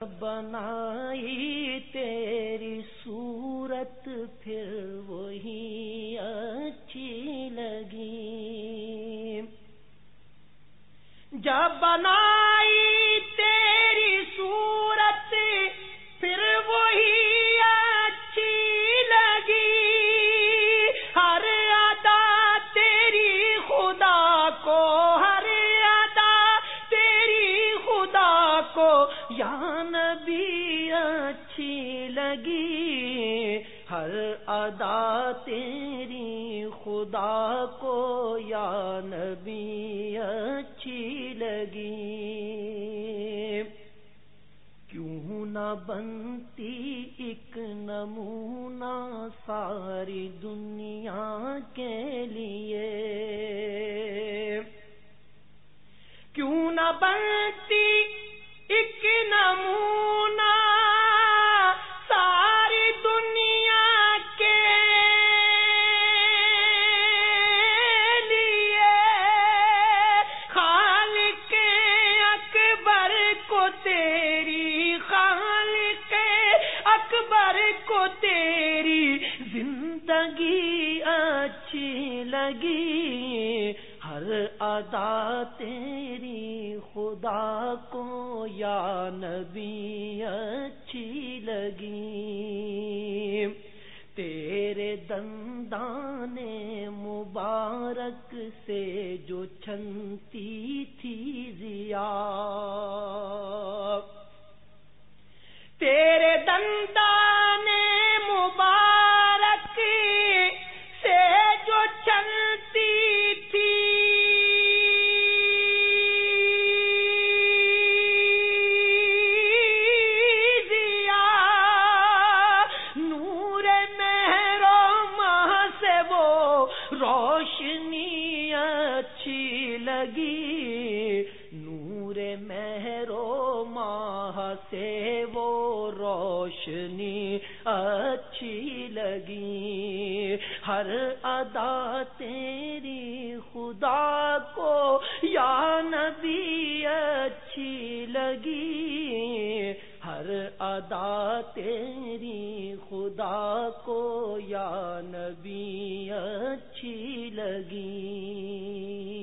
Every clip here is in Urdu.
بنائی تیری صورت پھر وہی اچھی لگی۔ جب بنائی اچھی لگی ہر ادا تیری خدا کو یا نبی اچھی لگی۔ کیوں نہ بنتی ایک نمونہ ساری دنیا کے لیے؟ لگی ہر ادا تیری خدا کو یا نبی اچھی لگی۔ تیرے دندان مبارک سے جو چھنتی تھی زیا تیرے دندان نور مہرو ماہ سے وہ روشنی اچھی لگی۔ ہر ادا تیری خدا کو یا نبی اچھی لگی۔ ہر ادا تیری خدا کو یا نبی اچھی لگی۔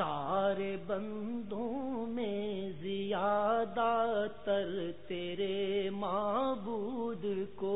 سارے بندوں میں زیادہ تر تیرے معبود کو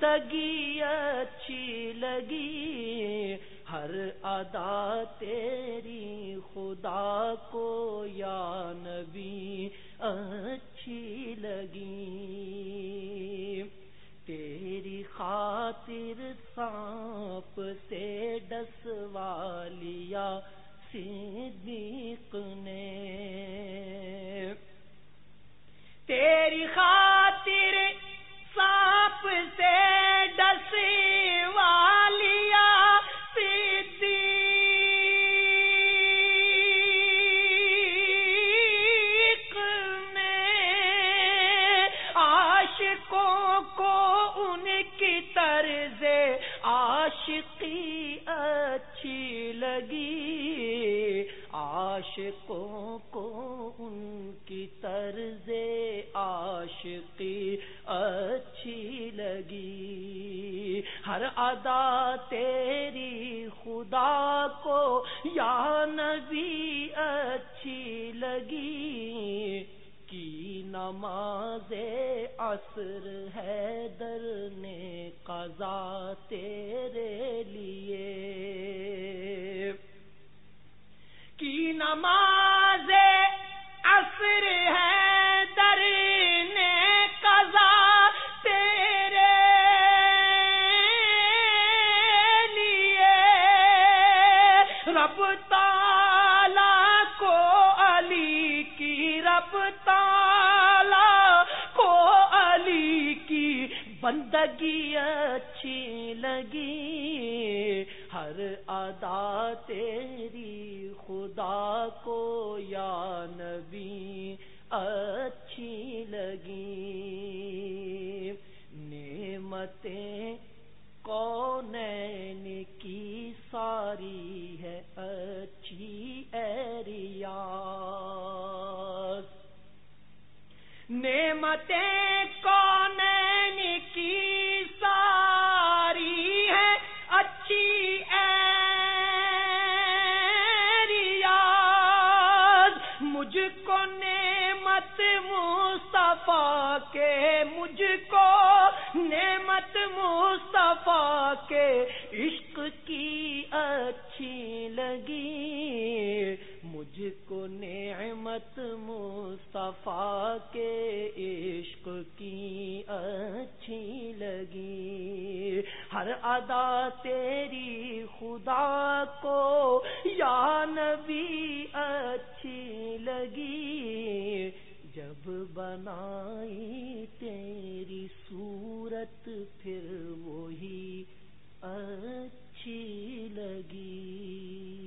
بندگی اچھی لگی، ہر ادا تیری خدا کو یا نبی اچھی لگی۔ تیری خاطر سانپ سے ڈس والیا صدیق نے۔ تیری خاطر عاشقوں کو ان کی طرز عاشقی اچھی لگی۔ عاشقوں کو ان کی طرز عاشقی اچھی لگی۔ ہر ادا تیری خدا کو یا نبی اچھی لگی۔ کی نماز عصر ہے در نے قضا تیرے لیے کی نماز عصر ہے در نے قضا تیرے لیے رب تالا بندگی اچھی لگی، ہر ادا تیری خدا کو یا نبی اچھی لگی۔ نعمتیں کون کی؟ ساری ہے اچھی ایریا نعمتیں مصطفیٰ کے، مجھ کو نعمت مصطفیٰ کے۔ عشق کی اچھی لگی، مجھ کو نعمت مصطفیٰ کے۔ عشق کی اچھی لگی، ہر ادا تیری خدا کو۔ یا نبی اچھی لگی جب بنائی تیری صورت پھر وہی اچھی لگی۔